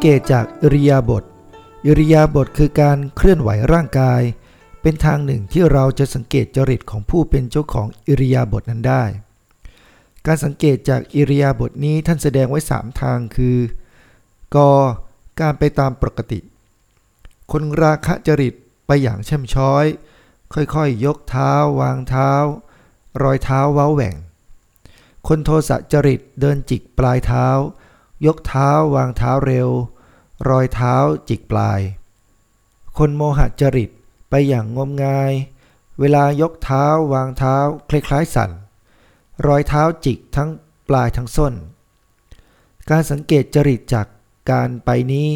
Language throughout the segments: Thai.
สังเกตจากอิริยาบถอิริยาบถคือการเคลื่อนไหวร่างกาย เป็นทางหนึ่งที่เราจะสังเกตจริตของผู้เป็นเจ้าของอิริยาบถนั้นได้ การสังเกตจากอิริยาบถนี้ท่านแสดงไว้ 3 ทางคือกการไปตามปกติ คนราคะจริตไปอย่างเช่มช้อย ค่อยๆยยกเท้าวางเท้า รอยเท้าเว้าแหว่ง คนโทสะจริตเดินจิกปลายเท้า ยกเท้าวางเท้าเร็ว รอยเท้าจิกปลาย คนโมหะจริตไปอย่างงมงาย เวลายกเท้าวางเท้าคล้ายๆสั่น รอยเท้าจิกทั้งปลายทั้งส้น การสังเกตจริตจากการไปนี้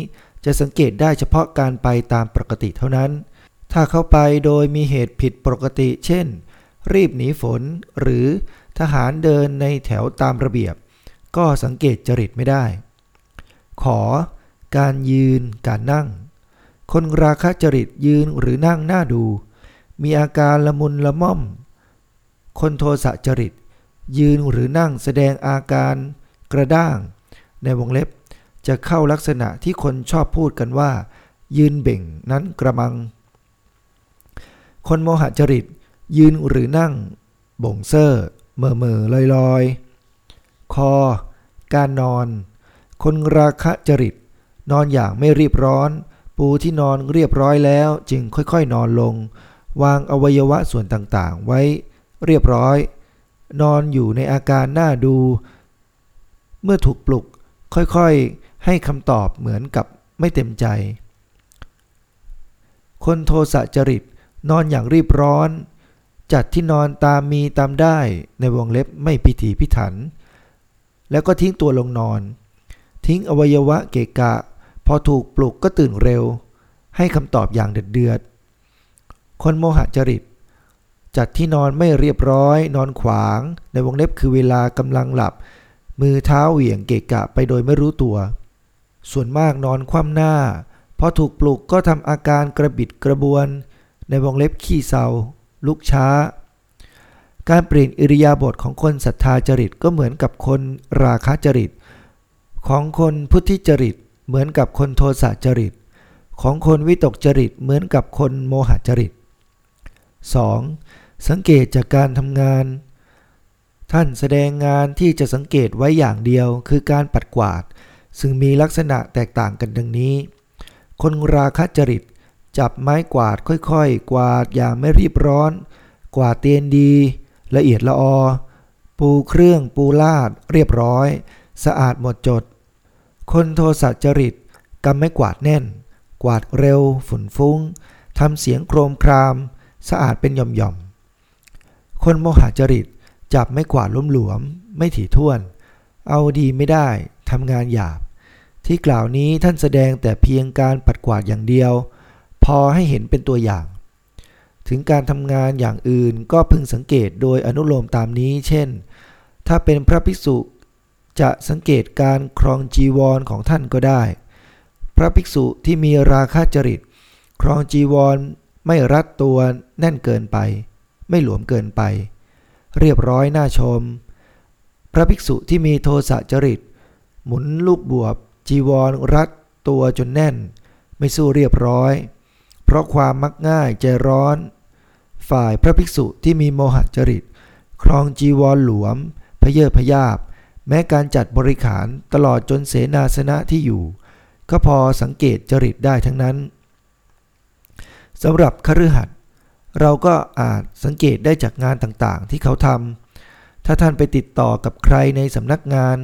จะสังเกตได้เฉพาะการไปตามปกติเท่านั้น ถ้าเข้าไปโดยมีเหตุผิดปกติ เช่น รีบหนีฝน หรือทหารเดินในแถวตามระเบียบ ก็สังเกตจริตไม่ได้ ขอ การยืน การนั่ง คนราคะจริตยืนหรือนั่งหน้าดู มีอาการละมุนละม่อม คนโทสะจริต ยืนหรือนั่งแสดงอาการกระด้าง ในวงเล็บจะเข้าลักษณะที่คนชอบพูดกันว่า ยืนเบ่งนั้นกระมัง คนโมหจริต ยืนหรือนั่ง บ่งเซอร์เมื่อเมื่อลอยลอย คอ การนอน คนราคะจริต นอนอย่างไม่รีบร้อน ปูที่นอนเรียบร้อยแล้วจึงค่อยๆ นอนลง วางอวัยวะส่วนต่างๆ ไว้เรียบร้อย นอนอยู่ในอาการน่าดู เมื่อถูกปลุกค่อยๆ ให้คำตอบเหมือนกับไม่เต็มใจ คนโทสะจริตนอนอย่างรีบร้อน จัดที่นอนตามมีตามได้ในวงเล็บไม่พิถีพิถัน แล้วก็ทิ้งตัวลงนอน ทิ้งอวัยวะเกะกะ พอถูกปลุกก็ตื่นเร็ว ให้คำตอบอย่างเดือดเดือด คนโมหะจริต จัดที่นอนไม่เรียบร้อย นอนขวาง ในวงเล็บคือเวลากำลังหลับ มือเท้าเหวี่ยงเกะกะไปโดยไม่รู้ตัว ส่วนมากนอนคว่ำหน้า พอถูกปลุกก็ทำอาการกระบิดกระบวน ในวงเล็บขี้เศร้าลุกช้า การเปลี่ยนอิริยาบถของคนศรัทธาจริตก็เหมือนกับคนราคะจริต ของคนพุทธิจริต เหมือนกับคนโทสะจริต ของคนวิตกจริตเหมือนกับคนโมหจริต 2. สังเกตจากการทำงาน ท่านแสดงงานที่จะสังเกตไว้อย่างเดียวคือการปัดกวาด ซึ่งมีลักษณะแตกต่างกันดังนี้ คนราคะจริตจับไม้กวาดค่อยๆ กวาดอย่างไม่รีบร้อน กวาดเตียนดี ละเอียดละออ ปูเครื่องปูลาด เรียบร้อย สะอาดหมดจด คนโทสะจริตกำไม้กวาดแน่น กวาดเร็ว ฝุ่นฟุ้งทำเสียงโครมคราม สะอาดเป็นหย่อมๆ คนโมหจริตจับไม้กวาดล้มหลวม ไม่ถี่ถ้วน เอาดีไม่ได้ทำงานหยาบ ที่กล่าวนี้ท่านแสดงแต่เพียงการปัดกวาดอย่างเดียว พอให้เห็นเป็นตัวอย่าง ถึงการทำงานอย่างอื่นก็พึงสังเกตโดยอนุโลมตามนี้ เช่น ถ้าเป็นพระภิกษุจะสังเกตการครองจีวรของท่านก็ได้ พระภิกษุที่มีราคะจริต ครองจีวรไม่รัดตัวแน่นเกินไป ไม่หลวมเกินไป เรียบร้อยน่าชม พระภิกษุที่มีโทสะจริต หมุนลูกบวบ จีวรรัดตัวจนแน่น ไม่สู้เรียบร้อย เพราะความมักง่ายใจร้อน ฝ่ายพระภิกษุที่มีโมหจริต ครองจีวรหลวม พเยอพยาบ แม้การจัดบริขารตลอดจนเสนาสนะที่อยู่ ก็พอสังเกตจริตได้ทั้งนั้นสำหรับคฤหัสถ์เราก็อาจสังเกตได้จากงานต่างๆ ที่เขาทำถ้าท่านไปติดต่อกับใครในสำนักงาน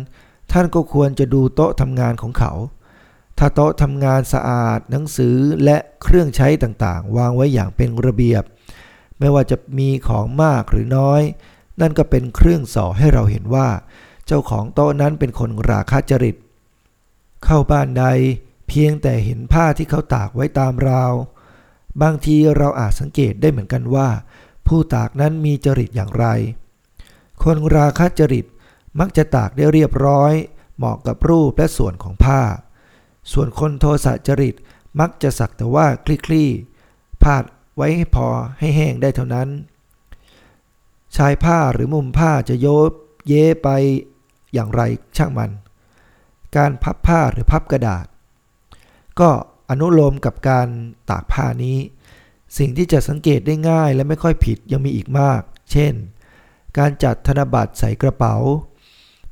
ท่านก็ควรจะดูโต๊ะทำงานของเขา ถ้าโต๊ะทำงานสะอาดหนังสือและเครื่องใช้ต่างๆ วางไว้อย่างเป็นระเบียบ ไม่ว่าจะมีของมากหรือน้อย นั่นก็เป็นเครื่องสอให้เราเห็นว่า เจ้าของโต๊ะนั้นเป็นคนราคาจริต เข้าบ้านใด เพียงแต่เห็นผ้าที่เขาตากไว้ตามราว บางทีเราอาจสังเกตได้เหมือนกันว่า ผู้ตากนั้นมีจริตอย่างไร คนราคาจริตมักจะตากได้เรียบร้อย เหมาะกับรูปและส่วนของผ้า ส่วนคนโทสะจริตมักจะสักแต่ว่าคลี่คลี่พาด ไว้พอให้แห้งได้เท่านั้น ชายผ้าหรือมุมผ้าจะโยบเย้ไปอย่างไรช่างมัน การพับผ้าหรือพับกระดาษ ก็อนุโลมกับการตากผ้านี้ สิ่งที่จะสังเกตได้ง่ายและไม่ค่อยผิดยังมีอีกมาก เช่น การจัดธนบัตรใส่กระเป๋า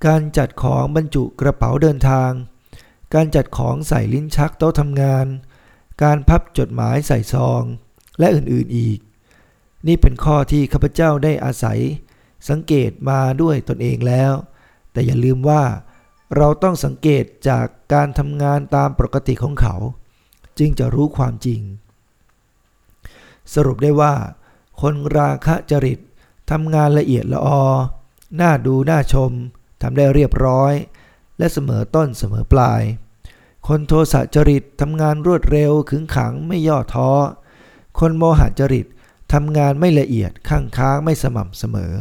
การจัดของบรรจุกระเป๋าเดินทาง การจัดของใส่ลิ้นชักโต๊ะทำงาน การพับจดหมายใส่ซอง และอื่นๆอีก นี่เป็นข้อที่ข้าพเจ้าได้อาศัย สังเกตมาด้วยตนเองแล้ว แต่อย่าลืมว่า เราต้องสังเกตจากการทำงานตามปกติของเขา จึงจะรู้ความจริง สรุปได้ว่า คนราคะจริตทำงานละเอียดละออน่าดูน่าชมทำได้เรียบร้อย และเสมอต้นเสมอปลาย คนโทสะจริตทำงานรวดเร็วขึงขังไม่ย่อท้อ คนโมหจริตทำงานไม่ละเอียดข้างค้างไม่สม่ำเสมอ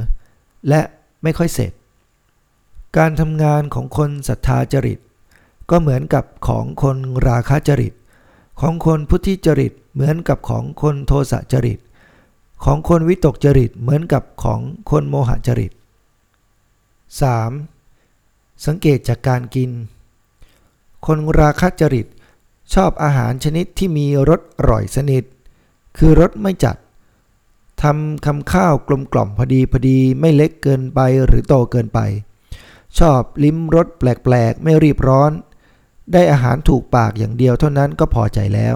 และไม่ค่อยเสร็จ การทำงานของคนศรัทธาจริต ก็เหมือนกับของคนราคะจริต ของคนพุทธิจริตเหมือนกับของคนโทสะจริต ของคนวิตกจริตเหมือนกับของคนโมหจริต 3. สังเกตจากการกิน คนราคะจริตชอบอาหารชนิดที่มีรสอร่อยสนิท คือรสไม่จัดทำคำข้าวกลมกล่อมพอดีพอดีไม่เล็กเกินไปหรือโตเกินไป ชอบลิ้มรสแปลกๆ ไม่รีบร้อน ได้อาหารถูกปากอย่างเดียวเท่านั้นก็พอใจแล้ว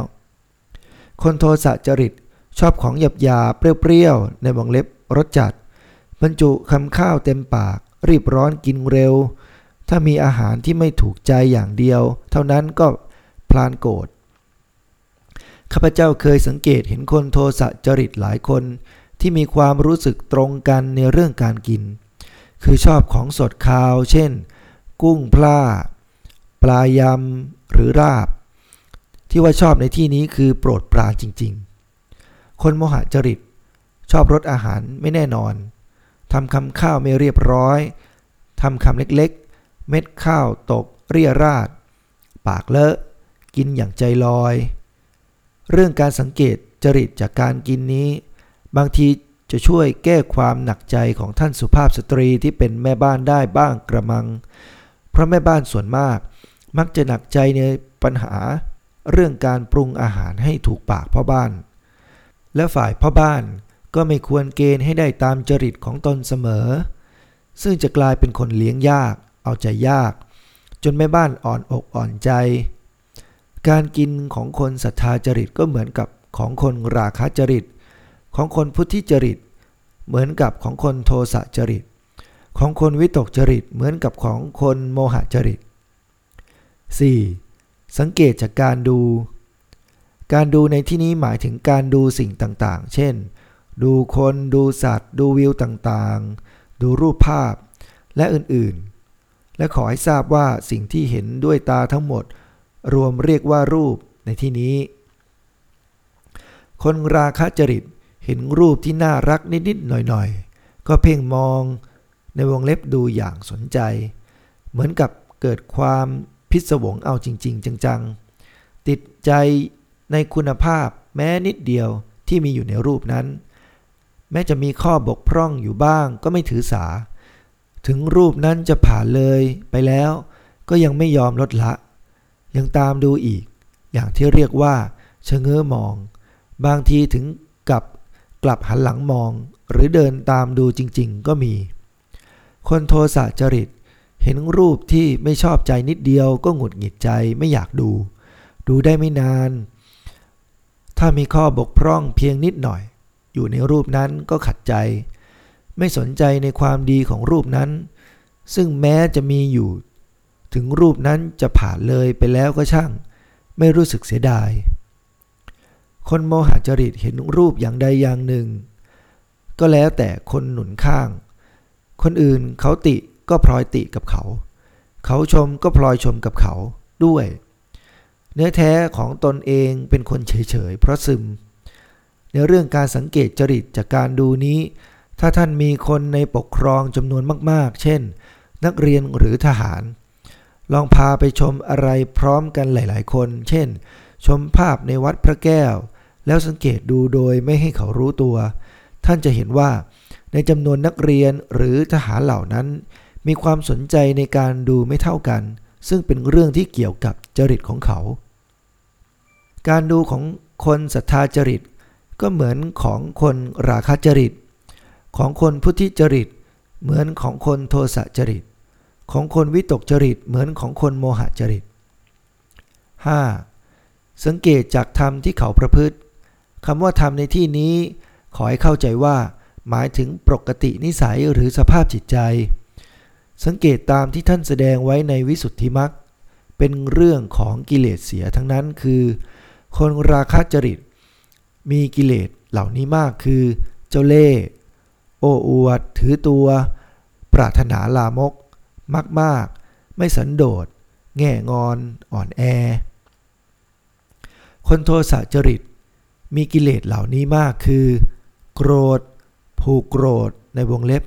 คนโทสะจริตชอบของหยาบยาเปรี้ยวๆ ในวงเล็บรสจัด บรรจุคำข้าวเต็มปาก รีบร้อนกินเร็ว ถ้ามีอาหารที่ไม่ถูกใจอย่างเดียว เท่านั้นก็พลานโกรธ ข้าพเจ้าเคยสังเกตเห็นคนโทสะจริตหลายคน ที่มีความรู้สึกตรงกันในเรื่องการกิน คือชอบของสดคาว เช่น กุ้งพลาปลายำหรือราบ ที่ว่าชอบในที่นี้คือโปรดปรานจริง ๆ คนโมหะจริต ชอบรสอาหารไม่แน่นอนทำคำข้าวไม่เรียบร้อยทำคำเล็กๆ เม็ดข้าวตกเรียราด ปากเลอะ กินอย่างใจลอย เรื่องการสังเกตจริตจากการกินนี้ บางทีจะช่วยแก้ความหนักใจของท่านสุภาพสตรีที่เป็นแม่บ้านได้บ้างกระมัง เพราะแม่บ้านส่วนมาก มักจะหนักใจในปัญหา เรื่องการปรุงอาหารให้ถูกปากพ่อบ้าน และฝ่ายพ่อบ้านก็ไม่ควรเกณฑ์ให้ได้ตามจริตของตนเสมอ ซึ่งจะกลายเป็นคนเลี้ยงยาก เอาใจยาก จนแม่บ้านอ่อนอกอ่อนใจ การกินของคนศรัทธาจริตก็เหมือนกับของคนราคะจริต ของคนพุทธิจริต เหมือนกับของคนโทสะจริต ของคนวิตกจริตเหมือนกับของคนโมหจริต 4. สังเกตจากการดู การดูในที่นี้หมายถึงการดูสิ่งต่างๆ เช่น ดูคนดูสัตว์ ดูวิวต่างๆ ดูรูปภาพและอื่นๆ และขอให้ทราบว่าสิ่งที่เห็นด้วยตาทั้งหมด รวมเรียกว่ารูปในที่นี้ คนราคะจริตเห็นรูปที่น่ารักนิดๆหน่อยๆ ก็เพ่งมองในวงเล็บดูอย่างสนใจ เหมือนกับเกิดความพิศวงเอาจริง ๆ จังๆ ติดใจในคุณภาพแม้นิดเดียวที่มีอยู่ในรูปนั้น แม้จะมีข้อบกพร่องอยู่บ้างก็ไม่ถือสา ถึงรูปนั้นจะผ่านเลยไปแล้ว ก็ยังไม่ยอมลดละ ยังตามดูอีก อย่างที่เรียกว่าชะเง้อมอง บางทีถึงกับกลับหันหลังมอง หรือเดินตามดูจริง ๆ ก็มี คนโทสะจริต เห็นรูปที่ไม่ชอบใจนิดเดียวก็หงุดหงิดใจไม่อยากดู ดูได้ไม่นาน ถ้ามีข้อบกพร่องเพียงนิดหน่อย อยู่ในรูปนั้นก็ขัดใจ ไม่สนใจในความดีของรูปนั้น ซึ่งแม้จะมีอยู่ ถึงรูปนั้นจะผ่านเลยไปแล้วก็ช่าง ไม่รู้สึกเสียดาย คนโมหจริตเห็นรูปอย่างใดอย่างหนึ่ง ก็แล้วแต่คนหนุนข้าง คนอื่นเขาติก็พลอยติกับเขา เขาชมก็พลอยชมกับเขาด้วย เนื้อแท้ของตนเองเป็นคนเฉยๆเพราะซึม ในเรื่องการสังเกตจริตจากการดูนี้ ถ้าท่านมีคนในปกครองจำนวนมากๆ เช่น นักเรียนหรือทหาร ลองพาไปชมอะไรพร้อมกันหลาย ๆ คน เช่น ชมภาพในวัดพระแก้ว แล้วสังเกตดูโดยไม่ให้เขารู้ตัว ท่านจะเห็นว่า ในจำนวนนักเรียนหรือทหารเหล่านั้น มีความสนใจในการดูไม่เท่ากัน ซึ่งเป็นเรื่องที่เกี่ยวกับจริตของเขา การดูของคนศรัทธาจริต ก็เหมือนของคนราคะจริต ของคนพุทธิจริต เหมือนของคนโทสะจริต ของคนวิตกจริตเหมือนของคนโมหจริต 5. สังเกตจากธรรมที่เขาประพฤติคำว่าธรรมในที่นี้ ขอให้เข้าใจว่า หมายถึงปกตินิสัยหรือสภาพจิตใจ สังเกตตามที่ท่านแสดงไว้ในวิสุทธิมรรคเป็นเรื่องของกิเลสเสียทั้งนั้นคือ คนราคะจริต มีกิเลสเหล่านี้มากคือ เจ้าเล่ห์โอ้อวด ถือตัว ปรารถนาลามก มากมากไม่สันโดษ แง่งอนอ่อนแอ คนโทสะจริต มีกิเลสเหล่านี้มากคือ โกรธ ผูกโกรธในวงเล็บ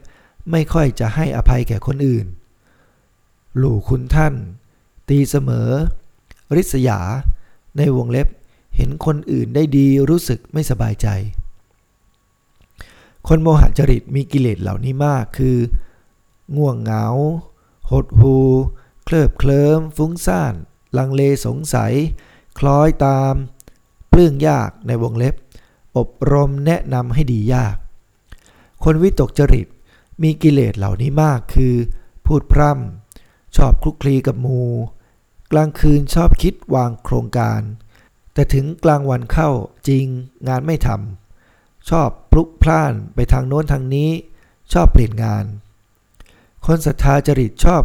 ไม่ค่อยจะให้อภัยแก่คนอื่น หลู่คุณท่าน ตีเสมอ ริษยา ในวงเล็บ เห็นคนอื่นได้ดีรู้สึกไม่สบายใจ คนโมหจริตมีกิเลสเหล่านี้มากคือ ง่วงเหงา หดหูเคลิบเคลิ้มฟุ้งซ่าน ลังเลสงสัย คล้อยตามเปลื้องยากในวงเล็บ อบรมแนะนำให้ดียาก คนวิตกจริตมีกิเลสเหล่านี้มากคือ พูดพร่ำชอบคลุกคลีกับมู กลางคืนชอบคิดวางโครงการ แต่ถึงกลางวันเข้าจริงงานไม่ทำชอบพลุกพล่านไปทางโน้นทางนี้ ชอบเปลี่ยนงาน คนศรัทธาจริตชอบ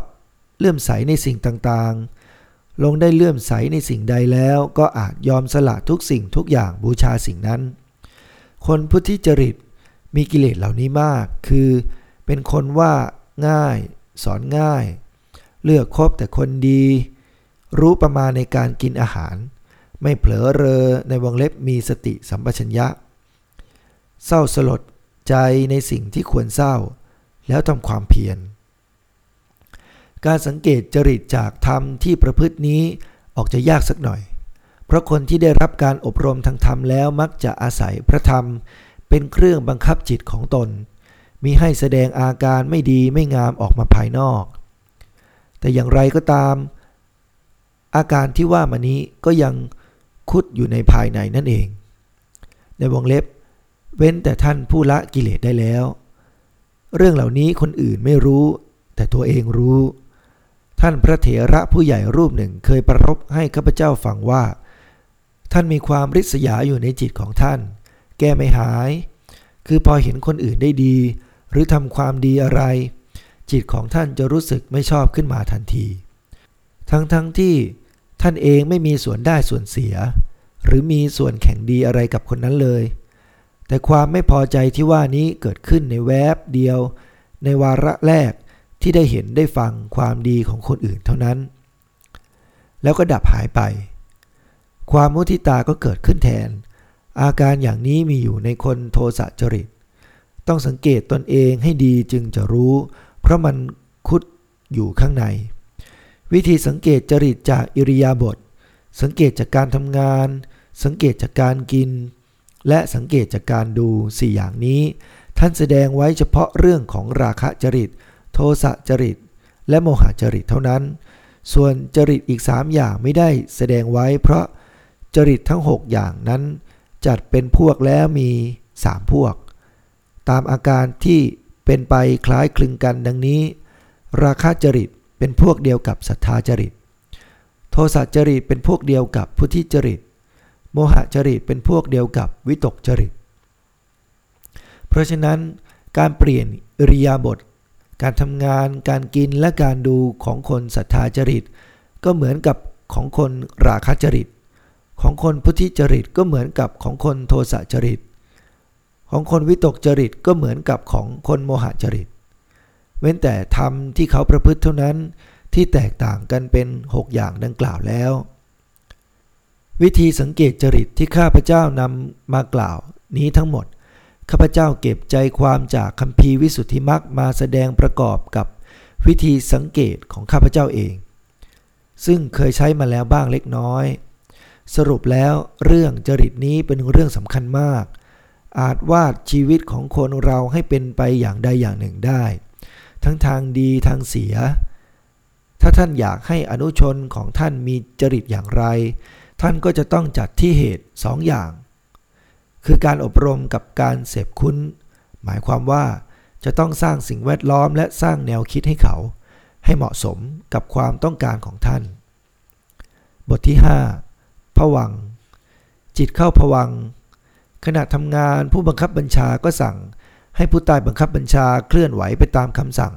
เลื่อมใสในสิ่งต่างๆ ลงได้เลื่อมใสในสิ่งใดแล้วก็อาจยอมสละทุกสิ่งทุกอย่างบูชาสิ่งนั้น คนพุทธิจริตมีกิเลสเหล่านี้มาก คือเป็นคนว่าง่าย สอนง่าย เลือกคบแต่คนดี รู้ประมาณในการกินอาหาร ไม่เผลอเรอในวงเล็บมีสติสัมปชัญญะ เศร้าสลดใจในสิ่งที่ควรเศร้า แล้วทำความเพียร การสังเกตจริตจากธรรมที่ประพฤตินี้ออกจะยากสักหน่อย เพราะคนที่ได้รับการอบรมทางธรรมแล้วมักจะอาศัยพระธรรม เป็นเครื่องบังคับจิตของตน มีให้แสดงอาการไม่ดีไม่งามออกมาภายนอก แต่อย่างไรก็ตาม อาการที่ว่ามานี้ก็ยังคุดอยู่ในภายในนั่นเอง ในวงเล็บ เว้นแต่ท่านผู้ละกิเลสได้แล้ว เรื่องเหล่านี้คนอื่นไม่รู้ แต่ตัวเองรู้ ท่านพระเถระผู้ใหญ่รูปหนึ่งเคยประรบให้ข้าพเจ้าฟังว่า ท่านมีความริษยาอยู่ในจิตของท่าน แก้ไม่หาย คือพอเห็นคนอื่นได้ดี หรือทำความดีอะไร จิตของท่านจะรู้สึกไม่ชอบขึ้นมาทันที ทั้งๆทที่ท่านเองไม่มีส่วนได้ส่วนเสีย หรือมีส่วนแข่งดีอะไรกับคนนั้นเลย แต่ความไม่พอใจที่ว่านี้เกิดขึ้นในแวบเดียว ในวาระแรก ที่ได้เห็นได้ฟังความดีของคนอื่นเท่านั้น แล้วก็ดับหายไป ความมุทิตาก็เกิดขึ้นแทน อาการอย่างนี้มีอยู่ในคนโทสะจริต ต้องสังเกตตนเองให้ดีจึงจะรู้ เพราะมันคุดอยู่ข้างใน วิธีสังเกตจริตจากอิริยาบถสังเกตจากการทำงาน สังเกตจากการกิน และสังเกตจากการดูสี่อย่างนี้ ท่านแสดงไว้เฉพาะเรื่องของราคะจริต ทสะจริต และโมหจริตเท่านั้น ส่วนจริตอีกสามอย่างไม่ได้แสดงไว้ เพราะจริตทั้ง 6 อย่างนั้น จัดเป็นพวกแล้วมีสามพวก ตามอาการที่เป็นไปคล้ายคลึงกันดังนี้ ราคะจริตเป็นพวกเดียวกับศรัทธาจริต โทสะจริตเป็นพวกเดียวกับพุทธิจริต โมหจริตเป็นพวกเดียวกับวิตกจริต เพราะฉะนั้นการเปลี่ยนอริยาบท การทำงานการกินและการดูของคนศรัทธาจริต ก็เหมือนกับของคนราคะจริต ของคนพุทธิจริตก็เหมือนกับของคนโทสะจริต ของคนวิตกจริตก็เหมือนกับของคนโมหจริต เว้นแต่ธรรมที่เขาประพฤติเท่านั้นที่แตกต่างกันเป็น 6 อย่างดังกล่าวแล้ว วิธีสังเกตจริตที่ข้าพเจ้านำมากล่าวนี้ทั้งหมด ข้าพเจ้าเก็บใจความจากคำพีวิสุทธิมักมาแสดงประกอบกับวิธีสังเกตของข้าพเจ้าเอง ซึ่งเคยใช้มาแล้วบ้างเล็กน้อย สรุปแล้วเรื่องจริตนี้เป็นเรื่องสำคัญมาก อาจวาดชีวิตของคนเราให้เป็นไปอย่างใดอย่างหนึ่งได้ ทั้งทางดีทางเสีย ถ้าท่านอยากให้อนุชนของท่านมีจริตอย่างไร ท่านก็จะต้องจัดที่เหตุสองอย่าง คือการอบรมกับการเสพคุ้น หมายความว่าจะต้องสร้างสิ่งแวดล้อมและสร้างแนวคิดให้เขา ให้เหมาะสมกับความต้องการของท่าน บทที่5ผวัง จิตเข้าผวัง ขณะทำงานผู้บังคับบัญชาก็สั่ง ให้ผู้ใต้บังคับบัญชาเคลื่อนไหวไปตามคำสั่ง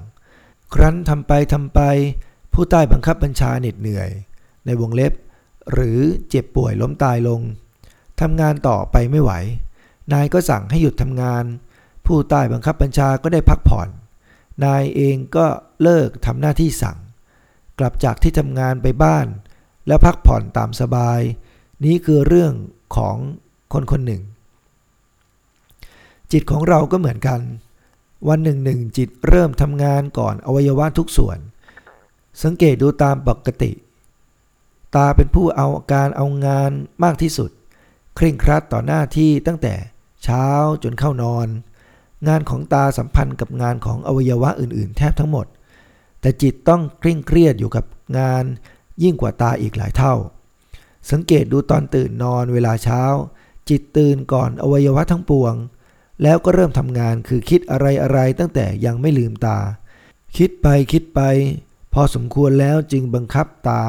ครั้นทำไปทำไป ผู้ใต้บังคับบัญชาเหน็ดเหนื่อย ในวงเล็บ หรือเจ็บป่วยล้มตายลง ทำงานต่อไปไม่ไหว นายก็สั่งให้หยุดทำงาน ผู้ใต้บังคับบัญชาก็ได้พักผ่อน นายเองก็เลิกทำหน้าที่สั่ง กลับจากที่ทำงานไปบ้าน แล้วพักผ่อนตามสบาย นี้คือเรื่องของคนคนหนึ่ง จิตของเราก็เหมือนกัน วันหนึ่งหนึ่งจิตเริ่มทำงานก่อนอวัยวะทุกส่วน สังเกตดูตามปกติ ตาเป็นผู้เอาการเอางานมากที่สุด เคร่งครัดต่อหน้าที่ตั้งแต่เช้าจนเข้านอน งานของตาสัมพันธ์กับงานของอวัยวะอื่น ๆ แทบทั้งหมด แต่จิตต้องเคร่งเครียดอยู่กับงานยิ่งกว่าตาอีกหลายเท่า สังเกตดูตอนตื่นนอนเวลาเช้า จิตตื่นก่อนอวัยวะทั้งปวง แล้วก็เริ่มทำงานคือคิดอะไรอะไรตั้งแต่ยังไม่ลืมตา คิดไปคิดไป พอสมควรแล้วจึงบังคับตา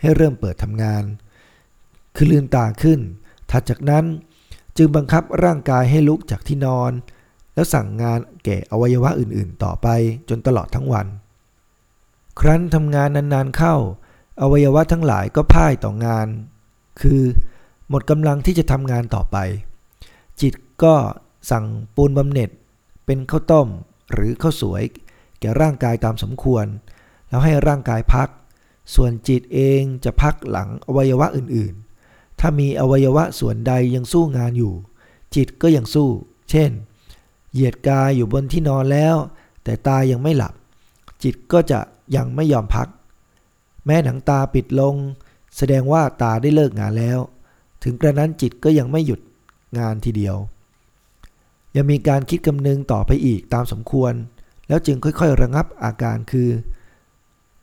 ให้เริ่มเปิดทำงาน คือลืมตาขึ้น ถัดจากนั้นจึงบังคับร่างกายให้ลุกจากที่นอน แล้วสั่งงานแก่อวัยวะอื่นๆ ต่อไปจนตลอดทั้งวัน ครั้นทำงานนานๆเข้า อวัยวะทั้งหลายก็พ่ายต่องาน คือหมดกำลังที่จะทำงานต่อไป จิตก็สั่งปูนบำเหน็จ เป็นข้าวต้มหรือข้าวสวย แก่ร่างกายตามสมควร แล้วให้ร่างกายพัก ส่วนจิตเองจะพักหลังอวัยวะอื่นๆ ถ้ามีอวัยวะส่วนใดยังสู้งานอยู่ จิตก็ยังสู้ เช่น เหยียดกายอยู่บนที่นอนแล้ว แต่ตายังไม่หลับ จิตก็จะยังไม่ยอมพัก แม้หนังตาปิดลง แสดงว่าตาได้เลิกงานแล้ว ถึงกระนั้นจิตก็ยังไม่หยุดงานทีเดียว ยังมีการคิดกำนึงต่อไปอีกตามสมควร แล้วจึงค่อยๆ ระงับอาการคือ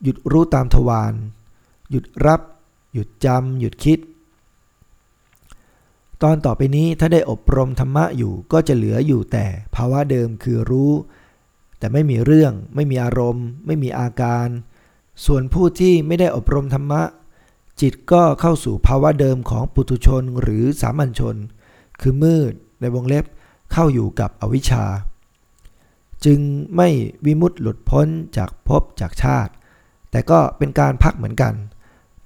หยุดรู้ตามทวารหยุดรับ หยุดจำหยุดคิด ตอนต่อไปนี้ถ้าได้อบรมธรรมะอยู่ก็จะเหลืออยู่แต่ภาวะเดิมคือรู้ แต่ไม่มีเรื่อง ไม่มีอารมณ์ ไม่มีอาการ ส่วนผู้ที่ไม่ได้อบรมธรรมะ จิตก็เข้าสู่ภาวะเดิมของปุถุชนหรือสามัญชน คือมืดในวงเล็บเข้าอยู่กับอวิชชา จึงไม่วิมุตต์หลุดพ้นจากภพจากชาติ แต่ก็เป็นการพักเหมือนกัน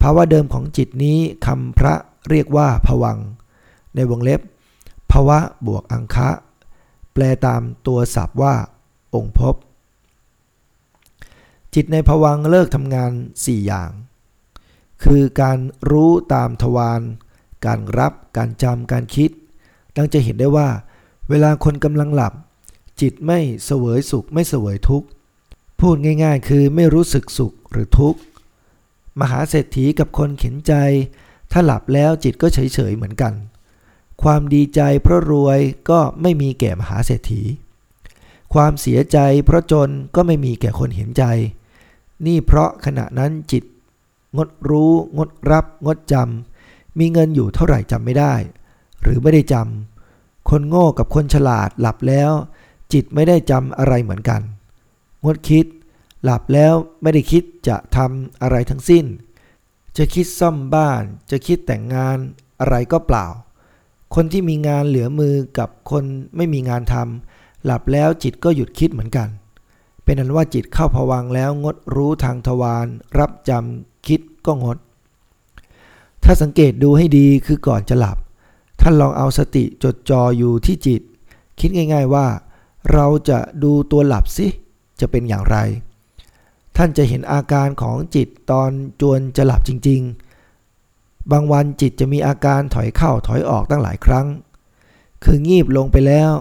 ภาวะเดิมของจิตนี้คำพระเรียกว่าผวัง ในวงเล็บภาวะบวกอังคะ แปลตามตัวศัพท์ว่า องค์ภพจิตในภวังเลิกทำงาน 4 อย่าง คือการรู้ตามทวารการรับการจำการคิด ดังจะเห็นได้ว่า เวลาคนกำลังหลับ จิตไม่เสวยสุขไม่เสวยทุกข์พูดง่ายๆ คือไม่รู้สึกสุขหรือทุกข์มหาเศรษฐีกับคนเข็นใจ ถ้าหลับแล้วจิตก็เฉยๆเหมือนกัน ความดีใจเพราะรวยก็ไม่มีแก่มหาเศรษฐี ความเสียใจเพราะจนก็ไม่มีแก่คนเห็นใจ นี่เพราะขณะนั้นจิต งดรู้ งดรับ งดจำมีเงินอยู่เท่าไหร่จำไม่ได้ หรือไม่ได้จำคนโง่กับคนฉลาดหลับแล้ว จิตไม่ได้จำอะไรเหมือนกัน งดคิด หลับแล้วไม่ได้คิดจะทำอะไรทั้งสิ้น จะคิดซ่อมบ้าน จะคิดแต่งงานอะไรก็เปล่า คนที่มีงานเหลือมือกับคนไม่มีงานทำหลับแล้วจิตก็หยุดคิดเหมือนกัน เป็นนั้นว่าจิตเข้าผวังแล้วงดรู้ทางทวารรับจำคิดก็งด ถ้าสังเกตดูให้ดีคือก่อนจะหลับ ท่านลองเอาสติจดจ่ออยู่ที่จิต คิดง่าย ๆว่า เราจะดูตัวหลับสิจะเป็นอย่างไร ท่านจะเห็นอาการของจิตตอนจวนจะหลับจริง ๆ บางวันจิตจะมีอาการถอยเข้าถอยออกตั้งหลายครั้ง คืองีบลงไปแล้ว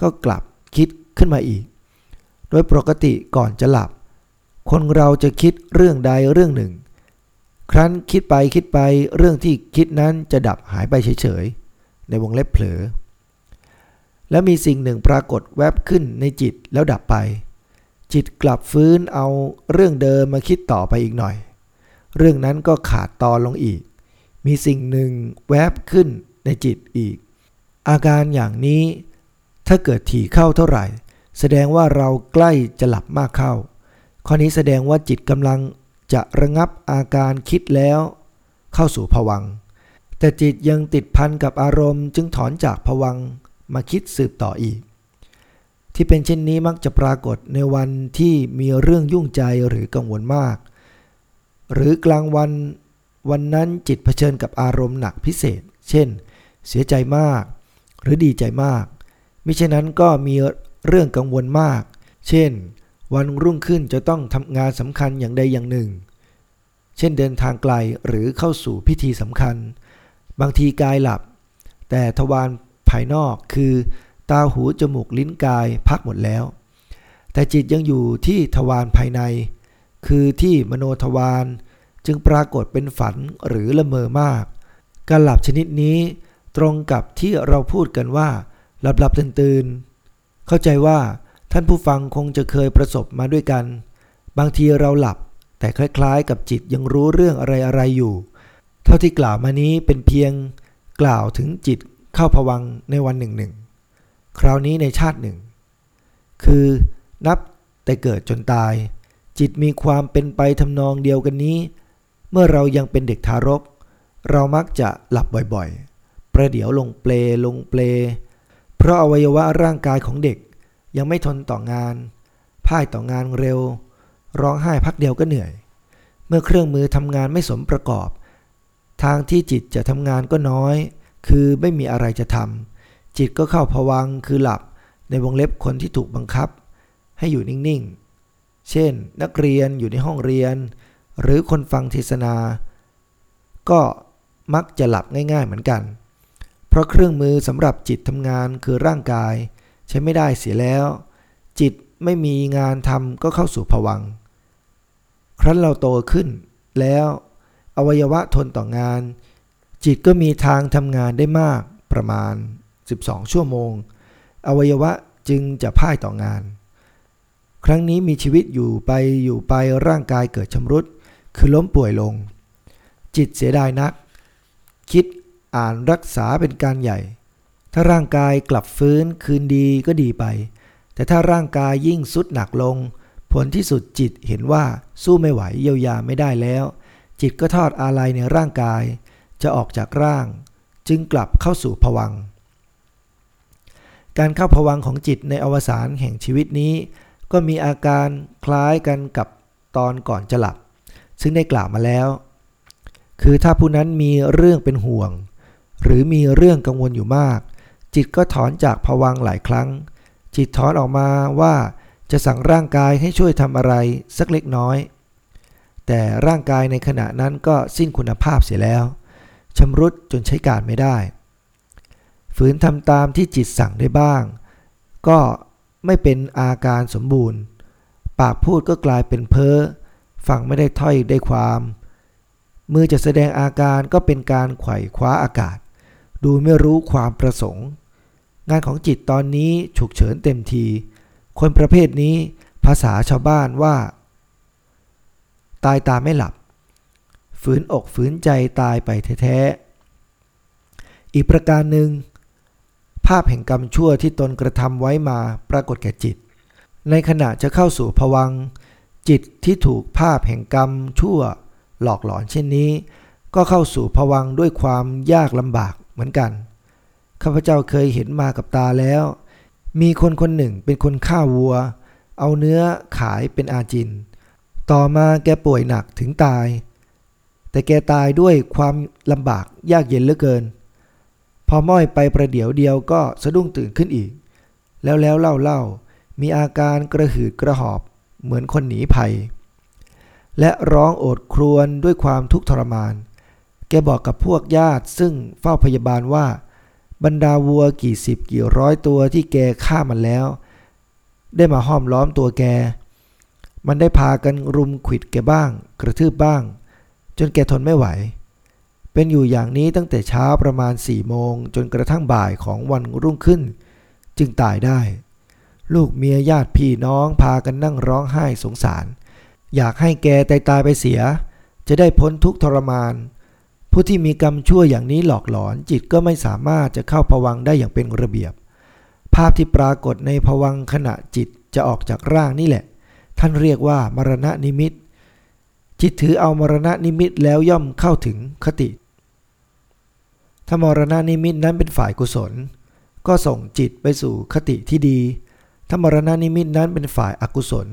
ก็กลับคิดขึ้นมาอีก โดยปกติก่อนจะหลับ คนเราจะคิดเรื่องใดเรื่องหนึ่ง ครั้นคิดไปคิดไปเรื่องที่คิดนั้นจะดับหายไปเฉยๆ ในวงเล็บเผลอ แล้วมีสิ่งหนึ่งปรากฏแวบขึ้นในจิตแล้วดับไป จิตกลับฟื้นเอาเรื่องเดิมมาคิดต่อไปอีกหน่อย เรื่องนั้นก็ขาดตอนลงอีก มีสิ่งหนึ่งแวบขึ้นในจิตอีก อาการอย่างนี้ถ้าเกิดถี่เข้าเท่าไหร่ แสดงว่าเราใกล้จะหลับมากเข้า ข้อนี้แสดงว่าจิตกำลังจะระงับอาการคิดแล้ว เข้าสู่ผวัง แต่จิตยังติดพันกับอารมณ์ จึงถอนจากผวังมาคิดสืบต่ออีก ที่เป็นเช่นนี้มักจะปรากฏในวันที่มีเรื่องยุ่งใจหรือกังวลมาก หรือกลางวัน วันนั้นจิตเผชิญกับอารมณ์หนักพิเศษ เช่น เสียใจมาก หรือดีใจมาก มิฉะนั้นก็มีเรื่องกังวลมาก เช่น วันรุ่งขึ้นจะต้องทำงานสำคัญอย่างใดอย่างหนึ่ง เช่นเดินทางไกลหรือเข้าสู่พิธีสำคัญ บางทีกายหลับ แต่ทวารภายนอกคือ ตาหูจมูกลิ้นกายพักหมดแล้ว แต่จิตยังอยู่ที่ทวารภายใน คือที่มโนทวาร จึงปรากฏเป็นฝันหรือละเมอมาก การหลับชนิดนี้ตรงกับที่เราพูดกันว่า หลับหลับตื่นตื่นเข้าใจว่าท่านผู้ฟังคงจะเคยประสบมาด้วยกัน บางทีเราหลับแต่คล้ายๆ กับจิตยังรู้เรื่องอะไรๆอยู่ เท่าที่กล่าวมานี้เป็นเพียงกล่าวถึงจิตเข้าผวังในวันหนึ่งหนึ่งคราวนี้ในชาติหนึ่ง คือนับแต่เกิดจนตาย จิตมีความเป็นไปทำนองเดียวกันนี้ เมื่อเรายังเป็นเด็กทารก เรามักจะหลับบ่อยๆ ประเดี๋ยวลงเปลลงเปล เพราะอวัยวะร่างกายของเด็กยังไม่ทนต่องาน พ่ายต่องานเร็ว ร้องไห้พักเดียวก็เหนื่อย เมื่อเครื่องมือทำงานไม่สมประกอบ ทางที่จิตจะทำงานก็น้อย คือไม่มีอะไรจะทำจิตก็เข้าผวังคือหลับในวงเล็บคนที่ถูกบังคับ ให้อยู่นิ่งๆ เช่น นักเรียนอยู่ในห้องเรียน หรือคนฟังเทศนา ก็มักจะหลับง่าย ๆเหมือนกัน เพราะเครื่องมือสำหรับจิตทำงานคือร่างกาย ใช้ไม่ได้เสียแล้ว จิตไม่มีงานทำก็เข้าสู่ผวัง ครั้นเราโตขึ้น แล้วอวัยวะทนต่องาน จิตก็มีทางทำงานได้มากประมาณ 12 ชั่วโมง อวัยวะจึงจะพ่ายต่องาน ครั้งนี้มีชีวิตอยู่ไปอยู่ไปร่างกายเกิดชำรุด คือล้มป่วยลง จิตเสียดายนัก คิดอ่านรักษาเป็นการใหญ่ ถ้าร่างกายกลับฟื้นคืนดีก็ดีไป แต่ถ้าร่างกายยิ่งสุดหนักลง ผลที่สุดจิตเห็นว่าสู้ไม่ไหวเยียวยาไม่ได้แล้ว จิตก็ทอดอาลัยในร่างกาย จะออกจากร่าง จึงกลับเข้าสู่ผวังการเข้าผวังของจิตในอวสานแห่งชีวิตนี้ ก็มีอาการคล้ายกันกับตอนก่อนจะหลับ ซึ่งได้กล่าวมาแล้ว คือถ้าผู้นั้นมีเรื่องเป็นห่วง หรือมีเรื่องกังวลอยู่มาก จิตก็ถอนจากผวังหลายครั้ง จิตถอนออกมาว่าจะสั่งร่างกายให้ช่วยทำอะไรสักเล็กน้อย แต่ร่างกายในขณะนั้นก็สิ้นคุณภาพเสียแล้วชำรุดจนใช้การไม่ได้ ฝืนทำตามที่จิตสั่งได้บ้าง ก็ไม่เป็นอาการสมบูรณ์ ปากพูดก็กลายเป็นเพ้อ ฟังไม่ได้ถ้อยได้ความ มือจะแสดงอาการก็เป็นการไขว่คว้าอากาศ ดูไม่รู้ความประสงค์ งานของจิตตอนนี้ฉุกเฉินเต็มที คนประเภทนี้ภาษาชาวบ้านว่า ตายตาไม่หลับ ฝืนอกฝืนใจตายไปแท้ๆอีกประการหนึ่งภาพแห่งกรรมชั่วที่ตนกระทำไว้มาปรากฏแก่จิต ในขณะจะเข้าสู่ผวัง จิตที่ถูกภาพแห่งกรรมชั่วหลอกหลอนเช่นนี้ ก็เข้าสู่ผวังด้วยความยากลำบากเหมือนกัน ข้าพเจ้าเคยเห็นมากับตาแล้ว มีคนคนหนึ่งเป็นคนฆ่าวัว เอาเนื้อขายเป็นอาจิน ต่อมาแกป่วยหนักถึงตาย แต่แกตายด้วยความลำบากยากเย็นเหลือเกิน พอม้อยไปประเดี๋ยวเดียวก็สะดุ้งตื่นขึ้นอีก แล้วแล้วเล่าเล่ามีอาการกระหืดกระหอบ เหมือนคนหนีภัย และร้องโอดครวญด้วยความทุกข์ทรมาน แกบอกกับพวกญาติซึ่งเฝ้าพยาบาลว่า บรรดาวัวกี่สิบกี่ร้อยตัวที่แกฆ่ามันแล้ว ได้มาห้อมล้อมตัวแก มันได้พากันรุมขิดแกบ้าง กระทืบบ้าง จนแกทนไม่ไหว เป็นอยู่อย่างนี้ตั้งแต่เช้าประมาณสี่โมงจนกระทั่งบ่ายของวันรุ่งขึ้น จึงตายได้ ลูกเมียญาติพี่น้องพากันนั่งร้องไห้สงสาร อยากให้แกตายตายไปเสีย จะได้พ้นทุกทรมาน ผู้ที่มีกรรมชั่วอย่างนี้หลอกหลอนจิตก็ไม่สามารถจะเข้าผวังได้อย่างเป็นระเบียบ ภาพที่ปรากฏในผวังขณะจิตจะออกจากร่างนี่แหละ ท่านเรียกว่ามรณะนิมิต จิตถือเอามรณะนิมิตแล้วย่อมเข้าถึงคติ ถ้ามรณะนิมิตนั้นเป็นฝ่ายกุศล ก็ส่งจิตไปสู่คติที่ดี ถ้ามรณะนิมิตนั้นเป็นฝ่ายอากุศล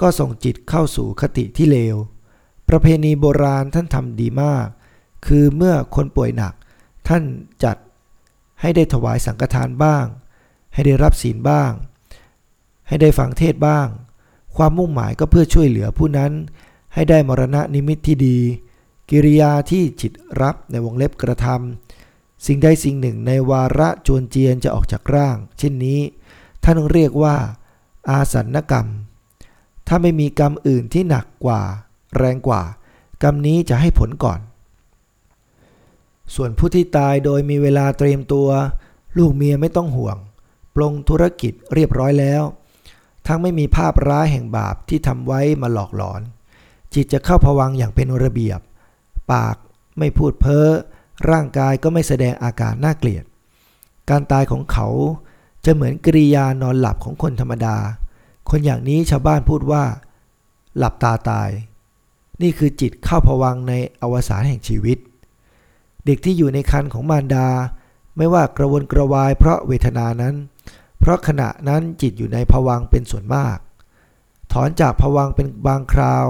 ก็ส่งจิตเข้าสู่คติที่เลว ประเพณีโบราณท่านทำดีมาก คือเมื่อคนป่วยหนัก ท่านจัดให้ได้ถวายสังฆทานบ้าง ให้ได้รับศีลบ้าง ให้ได้ฟังเทศบ้าง ความมุ่งหมายก็เพื่อช่วยเหลือผู้นั้น ให้ได้มรณะนิมิตที่ดี กิริยาที่จิตรับในวงเล็บกระทำสิ่งใดสิ่งหนึ่งในวาระจวนเจียนจะออกจากร่าง เช่นนี้ ท่านเรียกว่า อาสันนกรรม ถ้าไม่มีกรรมอื่นที่หนักกว่า แรงกว่า กรรมนี้จะให้ผลก่อน ส่วนผู้ที่ตายโดยมีเวลาเตรียมตัว ลูกเมียไม่ต้องห่วง ปลงธุรกิจเรียบร้อยแล้ว ทั้งไม่มีภาพร้ายแห่งบาปที่ทำไว้มาหลอกหลอน จิตจะเข้าผวังอย่างเป็นระเบียบ ปากไม่พูดเพ้อร่างกายก็ไม่แสดงอาการน่าเกลียด การตายของเขา จะเหมือนกริยานอนหลับของคนธรรมดา คนอย่างนี้ชาวบ้านพูดว่า หลับตาตาย นี่คือจิตเข้าผวังในอวสานแห่งชีวิต เด็กที่อยู่ในคันของมารดา ไม่ว่ากระวนกระวายเพราะเวทนานั้น เพราะขณะนั้นจิตอยู่ในผวังเป็นส่วนมาก ถอนจากผวังเป็นบางคราว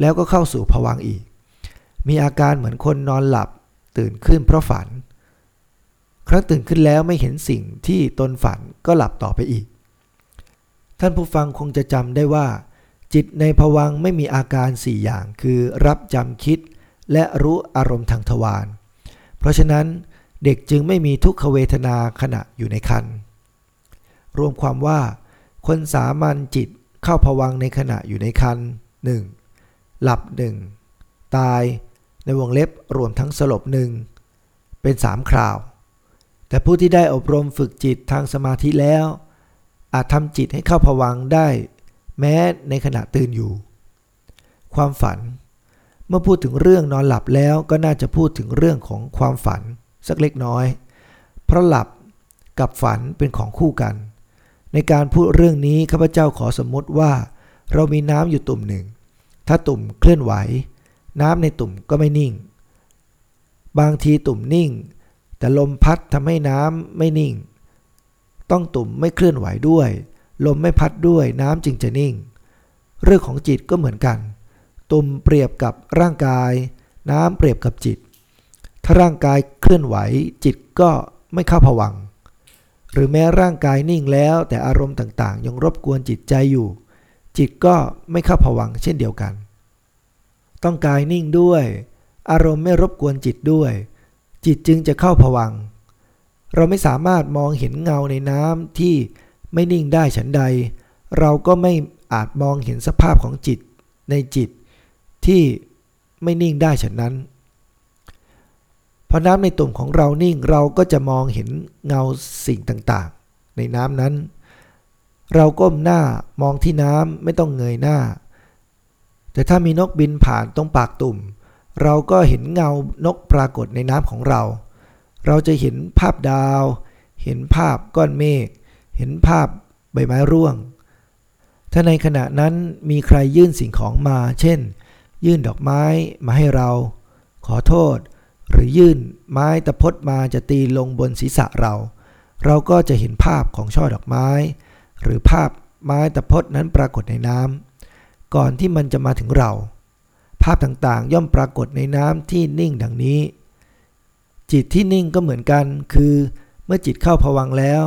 แล้วก็เข้าสู่ผวังอีก มีอาการเหมือนคนนอนหลับตื่นขึ้นเพราะฝัน รั้งตื่นขึ้นแล้วไม่เห็นสิ่งที่ตนฝันก็หลับต่อไปอีก ท่านผู้ฟังคงจะจำได้ว่า จิตในผวังไม่มีอาการสี่อย่างคือรับจำคิด และรู้อารมณ์ทางทวารเพราะฉะนั้นเด็กจึงไม่มีทุกขเวทนาขณะอยู่ในคันรวมความว่า คนสามัญจิตเข้าผวังในขณะอยู่ในคันหนึ่งหลับหนึ่งตายในวงเล็บรวมทั้งสลบหนึ่งเป็นสามคราว แต่ผู้ที่ได้อบรมฝึกจิตทางสมาธิแล้ว อาจทำจิตให้เข้าผวังได้ แม้ในขณะตื่นอยู่ ความฝัน เมื่อพูดถึงเรื่องนอนหลับแล้วก็น่าจะพูดถึงเรื่องของความฝัน สักเล็กน้อย เพราะหลับกับฝันเป็นของคู่กัน ในการพูดเรื่องนี้ข้าพเจ้าขอสมมติว่า เรามีน้ำอยู่ตุ่มหนึ่ง ถ้าตุ่มเคลื่อนไหว น้ำในตุ่มก็ไม่นิ่ง บางทีตุ่มนิ่ง แต่ลมพัดทำให้น้ำไม่นิ่ง ต้องตุ่มไม่เคลื่อนไหวด้วย ลมไม่พัดด้วยน้ำจึงจะนิ่ง เรื่องของจิตก็เหมือนกัน ตุ่มเปรียบกับร่างกาย น้ำเปรียบกับจิต ถ้าร่างกายเคลื่อนไหว จิตก็ไม่เข้าผวัง หรือแม้ร่างกายนิ่งแล้วแต่อารมณ์ต่างๆ ยังรบกวนจิตใจอยู่ จิตก็ไม่เข้าผวังเช่นเดียวกัน ต้องกายนิ่งด้วย อารมณ์ไม่รบกวนจิตด้วย จิตจึงจะเข้าผวัง เราไม่สามารถมองเห็นเงาในน้ำที่ไม่นิ่งได้ฉันใด เราก็ไม่อาจมองเห็นสภาพของจิตในจิตที่ไม่นิ่งได้ฉันนั้นพอน้ำในตุ่มของเรานิ่งเราก็จะมองเห็นเงาสิ่งต่างๆ ในน้ำนั้น เราก้มหน้ามองที่น้ำไม่ต้องเงยหน้า แต่ถ้ามีนกบินผ่านตรงปากตุ่ม เราก็เห็นเงานกปรากฏในน้ำของเรา เราจะเห็นภาพดาว เห็นภาพก้อนเมฆ เห็นภาพใบไม้ร่วง ถ้าในขณะนั้นมีใครยื่นสิ่งของมา เช่น ยื่นดอกไม้มาให้เรา ขอโทษ หรือยื่นไม้ตะพดมาจะตีลงบนศีรษะเรา เราก็จะเห็นภาพของช่อดอกไม้ หรือภาพไม้ตะพดนั้นปรากฏในน้ำก่อนที่มันจะมาถึงเรา ภาพต่างๆ ย่อมปรากฏในน้ำที่นิ่งดังนี้ จิตที่นิ่งก็เหมือนกัน คือ เมื่อจิตเข้าผวังแล้ว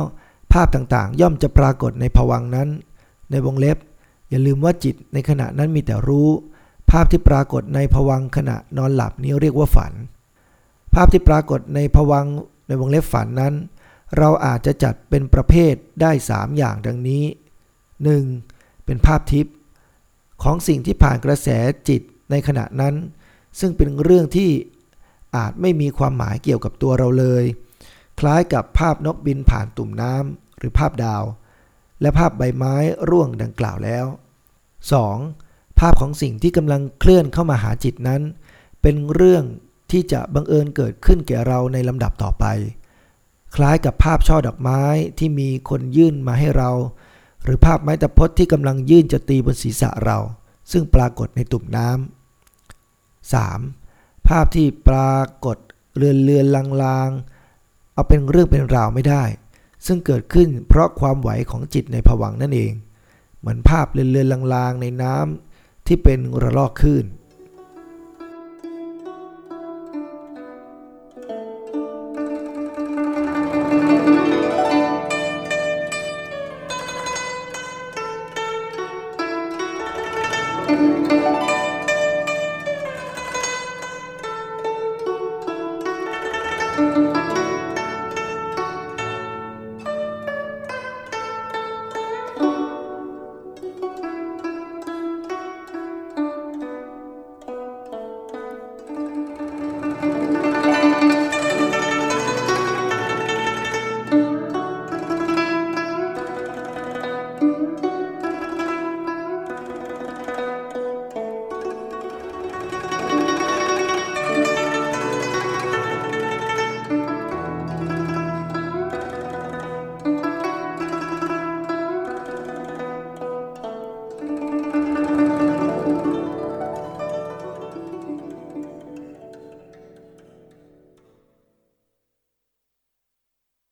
ภาพต่างๆ ย่อมจะปรากฏในผวังนั้น ในวงเล็บ อย่าลืมว่าจิตในขณะนั้นมีแต่รู้ ภาพที่ปรากฏในผวังขณะนอนหลับนี้เรียกว่าฝัน ภาพที่ปรากฏในผวังในวงเล็บฝันนั้น เราอาจจะจัดเป็นประเภทได้ 3 อย่างดังนี้ 1. เป็นภาพทิพย์ของสิ่งที่ผ่านกระแสจิต ในขณะนั้น ซึ่งเป็นเรื่องที่อาจไม่มีความหมายเกี่ยวกับตัวเราเลย คล้ายกับภาพนกบินผ่านตุ่มน้ำหรือภาพดาว และภาพใบไม้ร่วงดังกล่าวแล้ว 2. ภาพของสิ่งที่กำลังเคลื่อนเข้ามาหาจิตนั้น เป็นเรื่องที่จะบังเอิญเกิดขึ้นแก่เราในลำดับต่อไป คล้ายกับภาพช่อดอกไม้ที่มีคนยื่นมาให้เรา หรือภาพไม้ตะพดที่กำลังยื่นจะตีบนศีรษะเรา ซึ่งปรากฏในตุ่มน้ำ 3. ภาพที่ปรากฏเลือนเลือนลางลางๆ เอาเป็นเรื่องเป็นราวไม่ได้ ซึ่งเกิดขึ้นเพราะความไหวของจิตในผวังนั่นเอง เหมือนภาพเลือนเลือนลางลางๆในน้ำที่เป็นระลอกคลื่น